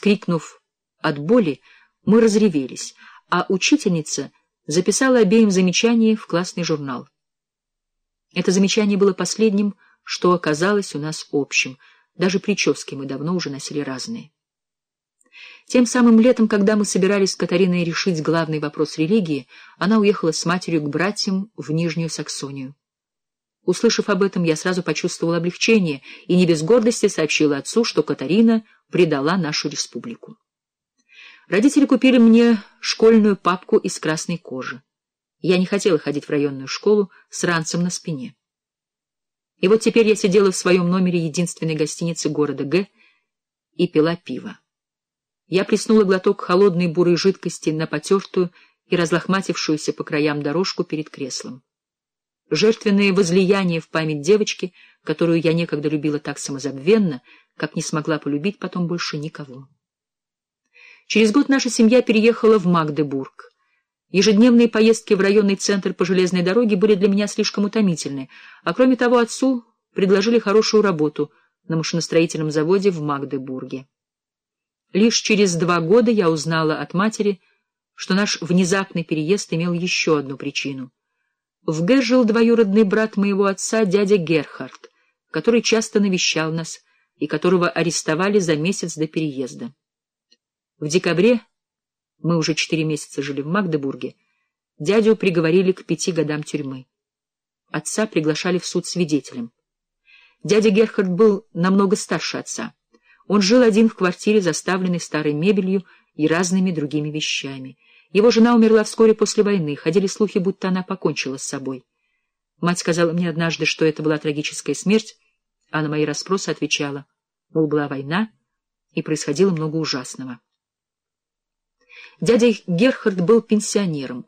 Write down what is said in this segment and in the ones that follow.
Вскрикнув от боли, мы разревелись, а учительница записала обеим замечание в классный журнал. Это замечание было последним, что оказалось у нас общим. Даже прически мы давно уже носили разные. Тем самым летом, когда мы собирались с Катариной решить главный вопрос религии, она уехала с матерью к братьям в Нижнюю Саксонию. Услышав об этом, я сразу почувствовала облегчение и не без гордости сообщила отцу, что Катарина предала нашу республику. Родители купили мне школьную папку из красной кожи. Я не хотела ходить в районную школу с ранцем на спине. И вот теперь я сидела в своем номере единственной гостиницы города Г и пила пиво. Я плеснула глоток холодной бурой жидкости на потертую и разлохматившуюся по краям дорожку перед креслом. Жертвенное возлияние в память девочки, которую я некогда любила так самозабвенно, как не смогла полюбить потом больше никого. Через год наша семья переехала в Магдебург. Ежедневные поездки в районный центр по железной дороге были для меня слишком утомительны, а кроме того отцу предложили хорошую работу на машиностроительном заводе в Магдебурге. Лишь через два года я узнала от матери, что наш внезапный переезд имел еще одну причину — в Г жил двоюродный брат моего отца, дядя Герхард, который часто навещал нас и которого арестовали за месяц до переезда. В декабре, мы уже четыре месяца жили в Магдебурге, дядю приговорили к пяти годам тюрьмы. Отца приглашали в суд свидетелем. Дядя Герхард был намного старше отца. Он жил один в квартире, заставленной старой мебелью и разными другими вещами — его жена умерла вскоре после войны, ходили слухи, будто она покончила с собой. Мать сказала мне однажды, что это была трагическая смерть, а на мои расспросы отвечала, мол, была война, и происходило много ужасного. Дядя Герхард был пенсионером.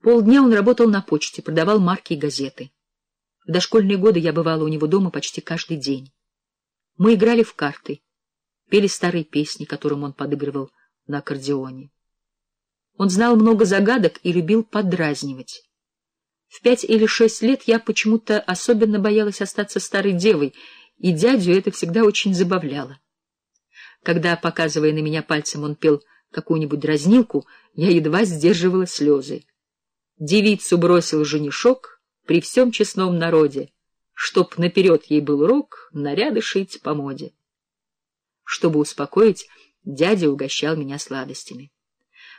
Полдня он работал на почте, продавал марки и газеты. В дошкольные годы я бывала у него дома почти каждый день. Мы играли в карты, пели старые песни, которым он подыгрывал на аккордеоне. Он знал много загадок и любил подразнивать. В пять или шесть лет я почему-то особенно боялась остаться старой девой, и дядю это всегда очень забавляло. Когда, показывая на меня пальцем, он пел какую-нибудь дразнилку, я едва сдерживала слезы. Девицу бросил женишок при всем честном народе, чтоб наперед ей был урок наряды шить по моде. Чтобы успокоить, дядя угощал меня сладостями.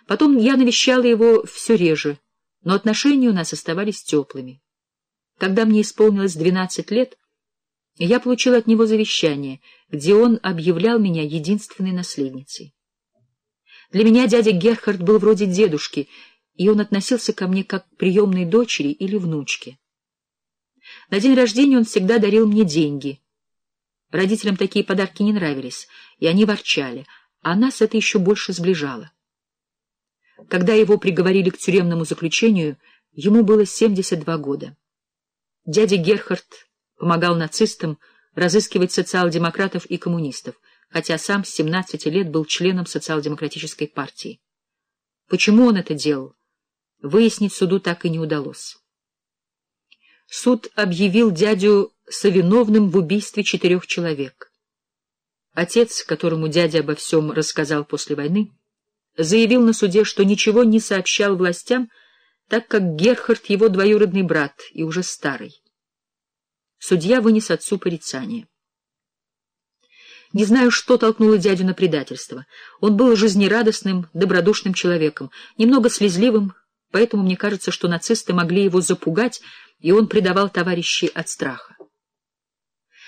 Потом я навещала его все реже, но отношения у нас оставались теплыми. Когда мне исполнилось двенадцать лет, я получила от него завещание, где он объявлял меня единственной наследницей. Для меня дядя Герхард был вроде дедушки, и он относился ко мне как к приемной дочери или внучке. На день рождения он всегда дарил мне деньги. Родителям такие подарки не нравились, и они ворчали, а нас это еще больше сближало. Когда его приговорили к тюремному заключению, ему было 72 года. Дядя Герхард помогал нацистам разыскивать социал-демократов и коммунистов, хотя сам с 17 лет был членом социал-демократической партии. Почему он это делал, выяснить суду так и не удалось. Суд объявил дядю совиновным в убийстве четырех человек. Отец, которому дядя обо всем рассказал после войны, заявил на суде, что ничего не сообщал властям, так как Герхард его двоюродный брат и уже старый. Судья вынес отцу порицание. Не знаю, что толкнуло дядю на предательство. Он был жизнерадостным, добродушным человеком, немного слезливым, поэтому мне кажется, что нацисты могли его запугать, и он предавал товарищей от страха.